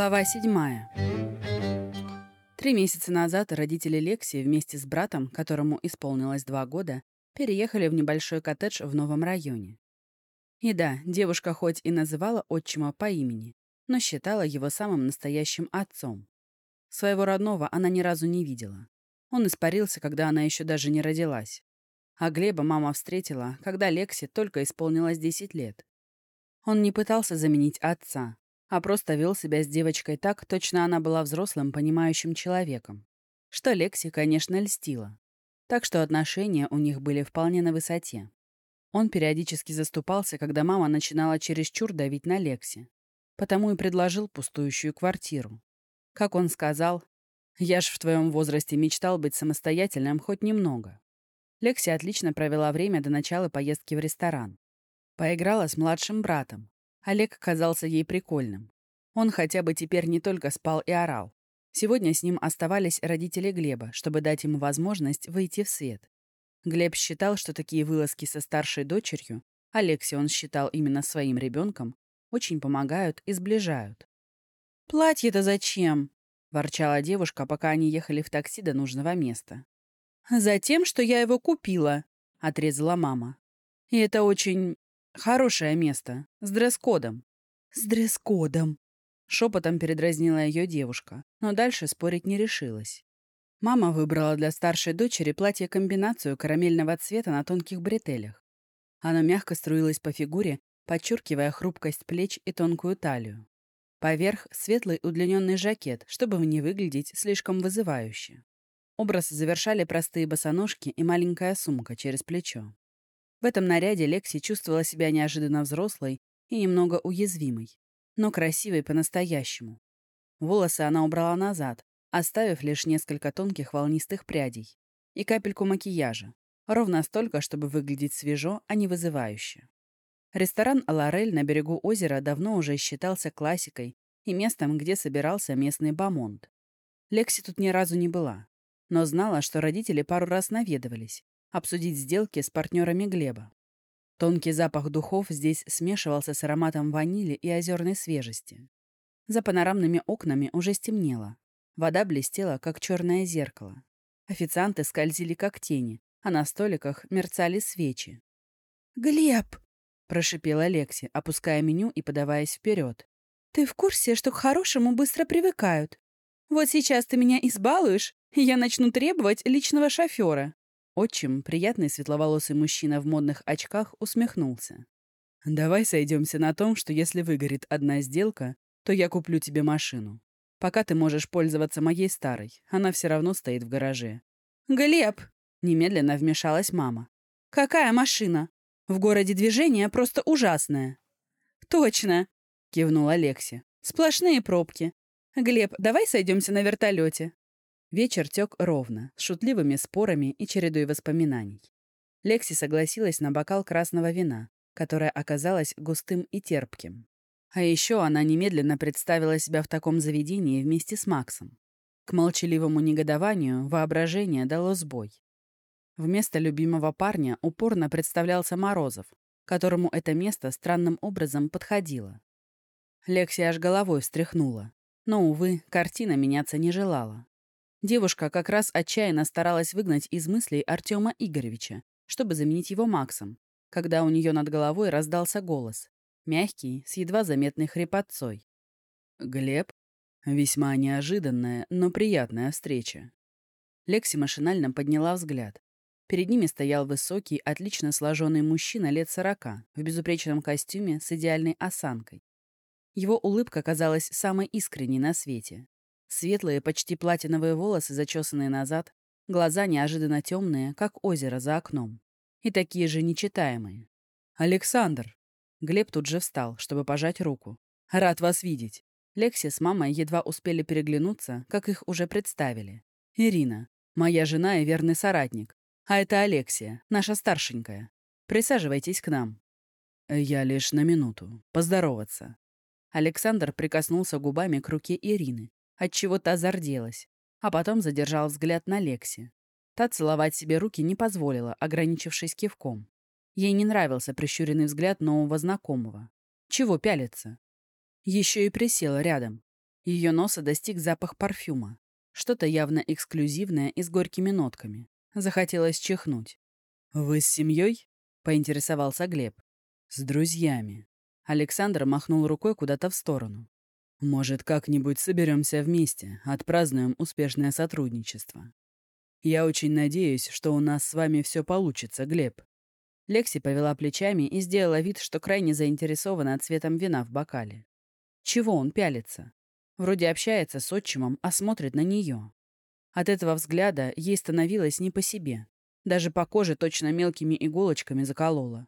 Глава седьмая. Три месяца назад родители Лекси вместе с братом, которому исполнилось два года, переехали в небольшой коттедж в новом районе. И да, девушка хоть и называла отчима по имени, но считала его самым настоящим отцом. Своего родного она ни разу не видела. Он испарился, когда она еще даже не родилась. А Глеба мама встретила, когда Лекси только исполнилось 10 лет. Он не пытался заменить отца, а просто вел себя с девочкой так, точно она была взрослым, понимающим человеком. Что Лекси, конечно, льстила. Так что отношения у них были вполне на высоте. Он периодически заступался, когда мама начинала чересчур давить на Лекси. Потому и предложил пустующую квартиру. Как он сказал, «Я ж в твоем возрасте мечтал быть самостоятельным хоть немного». Лекси отлично провела время до начала поездки в ресторан. Поиграла с младшим братом, Олег казался ей прикольным. Он хотя бы теперь не только спал и орал. Сегодня с ним оставались родители Глеба, чтобы дать ему возможность выйти в свет. Глеб считал, что такие вылазки со старшей дочерью, Алексе он считал именно своим ребенком, очень помогают и сближают. «Платье-то зачем?» — ворчала девушка, пока они ехали в такси до нужного места. «Затем, что я его купила», — отрезала мама. «И это очень Хорошее место. С дресс-кодом. С дресс-кодом. Шепотом передразнила ее девушка, но дальше спорить не решилась. Мама выбрала для старшей дочери платье-комбинацию карамельного цвета на тонких бретелях. Оно мягко струилось по фигуре, подчеркивая хрупкость плеч и тонкую талию. Поверх светлый удлиненный жакет, чтобы не выглядеть слишком вызывающе. Образ завершали простые босоножки и маленькая сумка через плечо. В этом наряде Лекси чувствовала себя неожиданно взрослой и немного уязвимой, но красивой по-настоящему. Волосы она убрала назад, оставив лишь несколько тонких волнистых прядей и капельку макияжа, ровно столько, чтобы выглядеть свежо, а не вызывающе. Ресторан «Лорель» на берегу озера давно уже считался классикой и местом, где собирался местный бамонт. Лекси тут ни разу не была, но знала, что родители пару раз наведывались, обсудить сделки с партнерами Глеба. Тонкий запах духов здесь смешивался с ароматом ванили и озерной свежести. За панорамными окнами уже стемнело. Вода блестела, как черное зеркало. Официанты скользили, как тени, а на столиках мерцали свечи. «Глеб!» — прошипела Лекси, опуская меню и подаваясь вперед. «Ты в курсе, что к хорошему быстро привыкают? Вот сейчас ты меня избалуешь, и я начну требовать личного шофера. Отчим, приятный светловолосый мужчина в модных очках, усмехнулся. «Давай сойдемся на том, что если выгорит одна сделка, то я куплю тебе машину. Пока ты можешь пользоваться моей старой, она все равно стоит в гараже». «Глеб!» — немедленно вмешалась мама. «Какая машина? В городе движение просто ужасное». «Точно!» — кивнул Алекси. «Сплошные пробки. Глеб, давай сойдемся на вертолете. Вечер тек ровно, с шутливыми спорами и чередой воспоминаний. Лекси согласилась на бокал красного вина, которое оказалось густым и терпким. А еще она немедленно представила себя в таком заведении вместе с Максом. К молчаливому негодованию воображение дало сбой. Вместо любимого парня упорно представлялся Морозов, которому это место странным образом подходило. Лекси аж головой встряхнула. Но, увы, картина меняться не желала. Девушка как раз отчаянно старалась выгнать из мыслей Артема Игоревича, чтобы заменить его Максом, когда у нее над головой раздался голос, мягкий, с едва заметной хрипотцой. «Глеб?» Весьма неожиданная, но приятная встреча. Лекси машинально подняла взгляд. Перед ними стоял высокий, отлично сложенный мужчина лет сорока, в безупречном костюме с идеальной осанкой. Его улыбка казалась самой искренней на свете. Светлые, почти платиновые волосы, зачесанные назад, глаза неожиданно темные, как озеро за окном. И такие же нечитаемые. «Александр!» Глеб тут же встал, чтобы пожать руку. «Рад вас видеть!» Лекси с мамой едва успели переглянуться, как их уже представили. «Ирина, моя жена и верный соратник. А это Алексия, наша старшенькая. Присаживайтесь к нам». «Я лишь на минуту. Поздороваться». Александр прикоснулся губами к руке Ирины, отчего та зарделась, а потом задержал взгляд на Лекси. Та целовать себе руки не позволила, ограничившись кивком. Ей не нравился прищуренный взгляд нового знакомого. Чего пялиться? Еще и присела рядом. Ее носа достиг запах парфюма. Что-то явно эксклюзивное и с горькими нотками. Захотелось чихнуть. «Вы с семьей?» — поинтересовался Глеб. «С друзьями». Александр махнул рукой куда-то в сторону. «Может, как-нибудь соберемся вместе, отпразднуем успешное сотрудничество. Я очень надеюсь, что у нас с вами все получится, Глеб». Лекси повела плечами и сделала вид, что крайне заинтересована цветом вина в бокале. Чего он пялится? Вроде общается с отчимом, а смотрит на нее. От этого взгляда ей становилось не по себе. Даже по коже точно мелкими иголочками заколола.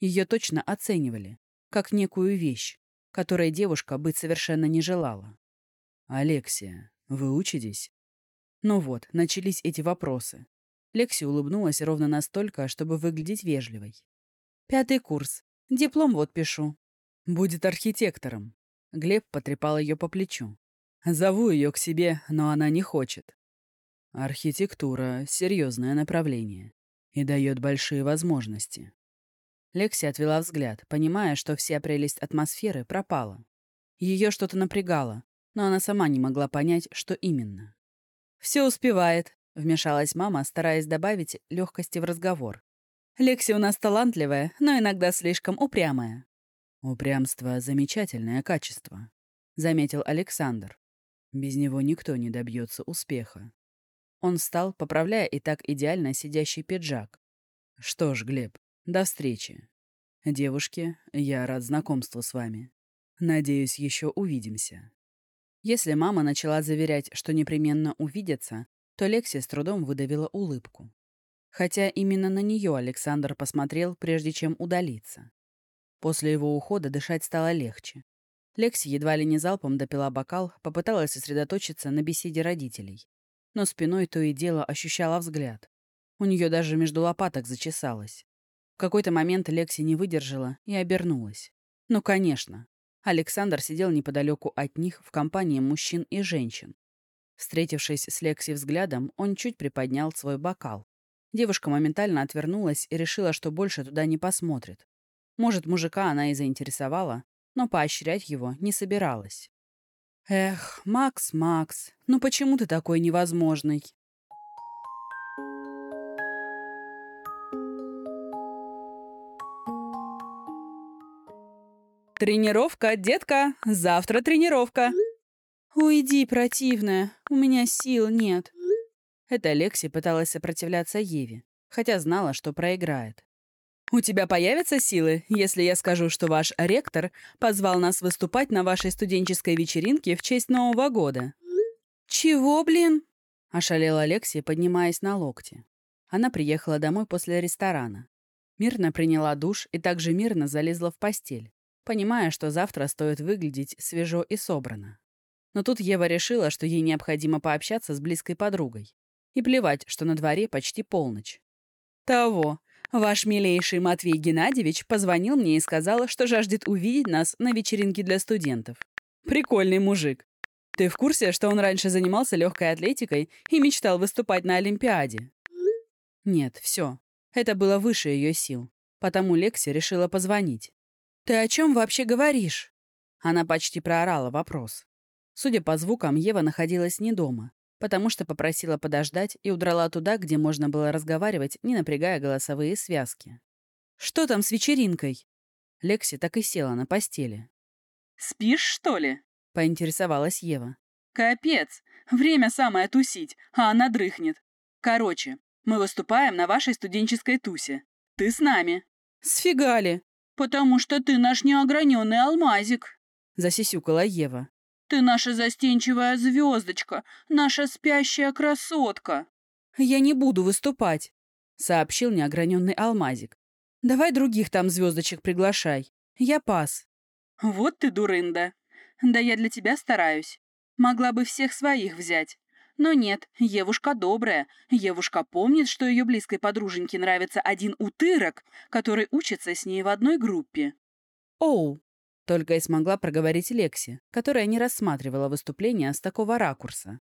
Ее точно оценивали, как некую вещь, которой девушка быть совершенно не желала. «Алексия, вы учитесь?» Ну вот, начались эти вопросы. Лекси улыбнулась ровно настолько, чтобы выглядеть вежливой. «Пятый курс. Диплом вот пишу». «Будет архитектором». Глеб потрепал ее по плечу. «Зову ее к себе, но она не хочет». «Архитектура — серьезное направление и дает большие возможности». Лекси отвела взгляд, понимая, что вся прелесть атмосферы пропала. Ее что-то напрягало, но она сама не могла понять, что именно. «Все успевает», — вмешалась мама, стараясь добавить легкости в разговор. «Лекси у нас талантливая, но иногда слишком упрямая». «Упрямство — замечательное качество», — заметил Александр. «Без него никто не добьется успеха». Он встал, поправляя и так идеально сидящий пиджак. «Что ж, Глеб, до встречи. Девушки, я рад знакомству с вами. Надеюсь, еще увидимся». Если мама начала заверять, что непременно увидятся, то Лекси с трудом выдавила улыбку. Хотя именно на нее Александр посмотрел, прежде чем удалиться. После его ухода дышать стало легче. Лекси едва ли не залпом допила бокал, попыталась сосредоточиться на беседе родителей. Но спиной то и дело ощущала взгляд. У нее даже между лопаток зачесалось. В какой-то момент Лекси не выдержала и обернулась. Ну, конечно, Александр сидел неподалеку от них в компании мужчин и женщин. Встретившись с Лекси взглядом, он чуть приподнял свой бокал. Девушка моментально отвернулась и решила, что больше туда не посмотрит. Может, мужика она и заинтересовала, но поощрять его не собиралась. «Эх, Макс, Макс, ну почему ты такой невозможный?» «Тренировка, детка! Завтра тренировка!» «Уйди, противная, у меня сил нет». Это Лекси пыталась сопротивляться Еве, хотя знала, что проиграет. «У тебя появятся силы, если я скажу, что ваш ректор позвал нас выступать на вашей студенческой вечеринке в честь Нового года?» «Чего, блин?» — ошалела Лекси, поднимаясь на локте. Она приехала домой после ресторана. Мирно приняла душ и также мирно залезла в постель понимая, что завтра стоит выглядеть свежо и собрано. Но тут Ева решила, что ей необходимо пообщаться с близкой подругой. И плевать, что на дворе почти полночь. «Того. Ваш милейший Матвей Геннадьевич позвонил мне и сказал, что жаждет увидеть нас на вечеринке для студентов. Прикольный мужик. Ты в курсе, что он раньше занимался легкой атлетикой и мечтал выступать на Олимпиаде?» Нет, все. Это было выше ее сил. Потому Лекси решила позвонить. «Ты о чем вообще говоришь?» Она почти проорала вопрос. Судя по звукам, Ева находилась не дома, потому что попросила подождать и удрала туда, где можно было разговаривать, не напрягая голосовые связки. «Что там с вечеринкой?» Лекси так и села на постели. «Спишь, что ли?» — поинтересовалась Ева. «Капец! Время самое тусить, а она дрыхнет. Короче, мы выступаем на вашей студенческой тусе. Ты с нами». «Сфигали!» «Потому что ты наш неограненный алмазик», — засисюкала Ева. «Ты наша застенчивая звездочка, наша спящая красотка». «Я не буду выступать», — сообщил неограненный алмазик. «Давай других там звездочек приглашай. Я пас». «Вот ты дурында. Да я для тебя стараюсь. Могла бы всех своих взять. Но нет, Евушка добрая. Евушка помнит, что ее близкой подруженьке нравится один утырок, который учится с ней в одной группе. «Оу!» — только и смогла проговорить Лекси, которая не рассматривала выступление с такого ракурса.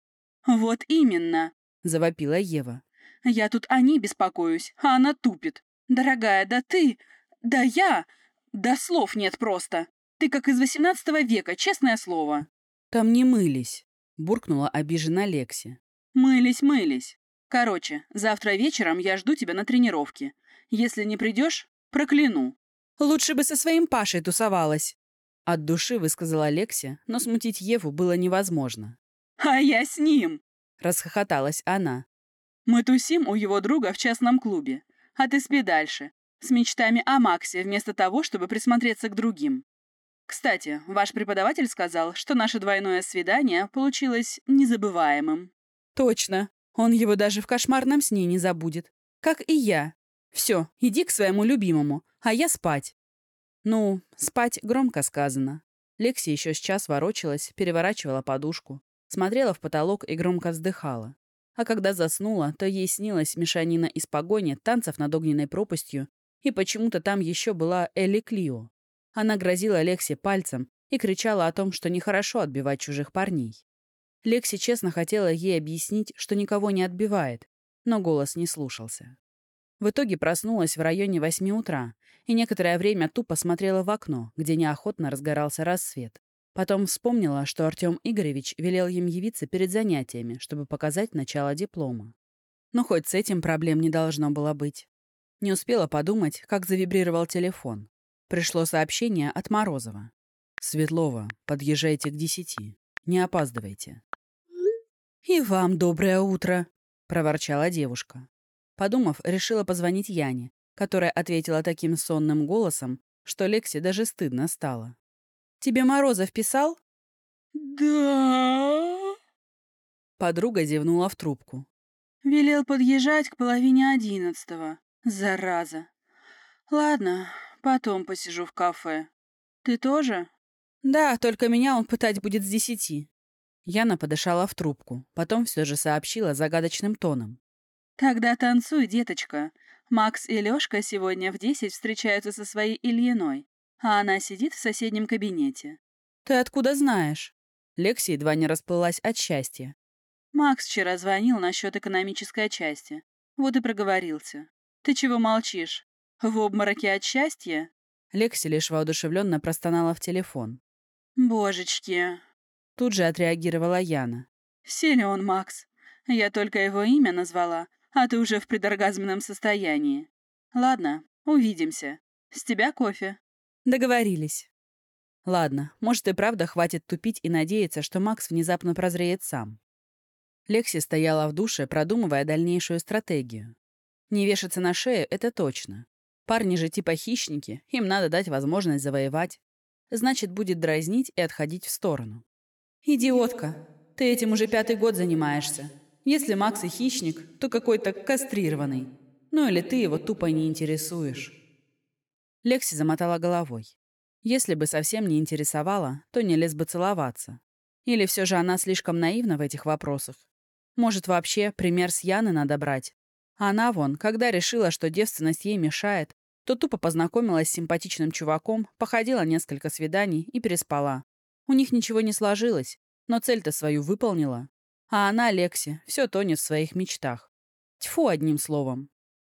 «Вот именно!» — завопила Ева. «Я тут о ней беспокоюсь, а она тупит. Дорогая, да ты... Да я... Да слов нет просто. Ты как из восемнадцатого века, честное слово». Там не мылись», — буркнула обижена Лекси. «Мылись, мылись. Короче, завтра вечером я жду тебя на тренировке. Если не придешь, прокляну». «Лучше бы со своим Пашей тусовалась», — от души высказала Лекси, но смутить Еву было невозможно. «А я с ним!» — расхохоталась она. «Мы тусим у его друга в частном клубе, а ты спи дальше, с мечтами о Максе, вместо того, чтобы присмотреться к другим. Кстати, ваш преподаватель сказал, что наше двойное свидание получилось незабываемым». «Точно. Он его даже в кошмарном сне не забудет. Как и я. Все, иди к своему любимому, а я спать». Ну, спать громко сказано. Лекси еще с час ворочалась, переворачивала подушку, смотрела в потолок и громко вздыхала. А когда заснула, то ей снилась мешанина из погони, танцев над огненной пропастью, и почему-то там еще была Элли Клио. Она грозила Лекси пальцем и кричала о том, что нехорошо отбивать чужих парней. Лекси честно хотела ей объяснить, что никого не отбивает, но голос не слушался. В итоге проснулась в районе восьми утра и некоторое время тупо смотрела в окно, где неохотно разгорался рассвет. Потом вспомнила, что Артем Игоревич велел им явиться перед занятиями, чтобы показать начало диплома. Но хоть с этим проблем не должно было быть. Не успела подумать, как завибрировал телефон. Пришло сообщение от Морозова. «Светлова, подъезжайте к десяти. Не опаздывайте». «И вам доброе утро», — проворчала девушка. Подумав, решила позвонить Яне, которая ответила таким сонным голосом, что Лексе даже стыдно стало. «Тебе Морозов писал?» «Да...» Подруга зевнула в трубку. «Велел подъезжать к половине одиннадцатого. Зараза. Ладно, Потом посижу в кафе. Ты тоже? Да, только меня он пытать будет с десяти. Яна подышала в трубку, потом все же сообщила загадочным тоном. Тогда танцуй, деточка. Макс и Лёшка сегодня в десять встречаются со своей Ильиной, а она сидит в соседнем кабинете. Ты откуда знаешь? Лекси едва не расплылась от счастья. Макс вчера звонил насчет экономической части. Вот и проговорился. Ты чего молчишь? В обмороке от счастья? Лекси лишь воодушевленно простонала в телефон. Божечки. Тут же отреагировала Яна. Силен, Макс. Я только его имя назвала, а ты уже в предоргазменном состоянии. Ладно, увидимся. С тебя кофе. Договорились. Ладно, может и правда хватит тупить и надеяться, что Макс внезапно прозреет сам. Лекси стояла в душе, продумывая дальнейшую стратегию. Не вешаться на шею — это точно. Парни же типа хищники, им надо дать возможность завоевать. Значит, будет дразнить и отходить в сторону. «Идиотка! Ты этим уже пятый год занимаешься. Если Макс и хищник, то какой-то кастрированный. Ну или ты его тупо не интересуешь». Лекси замотала головой. Если бы совсем не интересовала, то не лез бы целоваться. Или все же она слишком наивна в этих вопросах. Может, вообще пример с Яны надо брать, она вон, когда решила, что девственность ей мешает, то тупо познакомилась с симпатичным чуваком, походила несколько свиданий и переспала. У них ничего не сложилось, но цель-то свою выполнила. А она, Лекси, все тонет в своих мечтах. Тьфу, одним словом.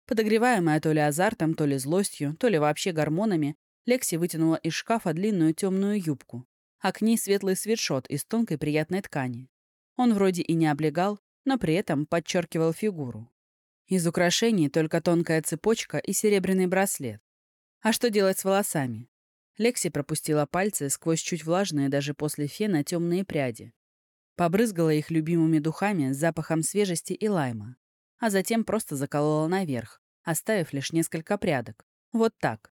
Подогреваемая то ли азартом, то ли злостью, то ли вообще гормонами, Лекси вытянула из шкафа длинную темную юбку, а к ней светлый свитшот из тонкой приятной ткани. Он вроде и не облегал, но при этом подчеркивал фигуру. Из украшений только тонкая цепочка и серебряный браслет. А что делать с волосами? Лекси пропустила пальцы сквозь чуть влажные даже после фена темные пряди. Побрызгала их любимыми духами с запахом свежести и лайма. А затем просто заколола наверх, оставив лишь несколько прядок. Вот так.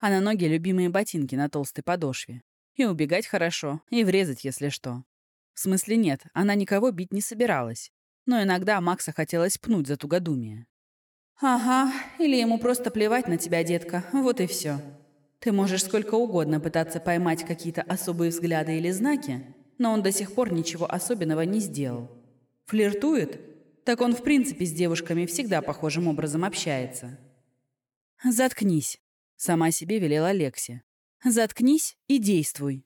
А на ноги любимые ботинки на толстой подошве. И убегать хорошо, и врезать, если что. В смысле нет, она никого бить не собиралась но иногда Макса хотелось пнуть за тугодумие. «Ага, или ему просто плевать на тебя, детка, вот и все. Ты можешь сколько угодно пытаться поймать какие-то особые взгляды или знаки, но он до сих пор ничего особенного не сделал. Флиртует? Так он в принципе с девушками всегда похожим образом общается». «Заткнись», — сама себе велела Лекси. «Заткнись и действуй».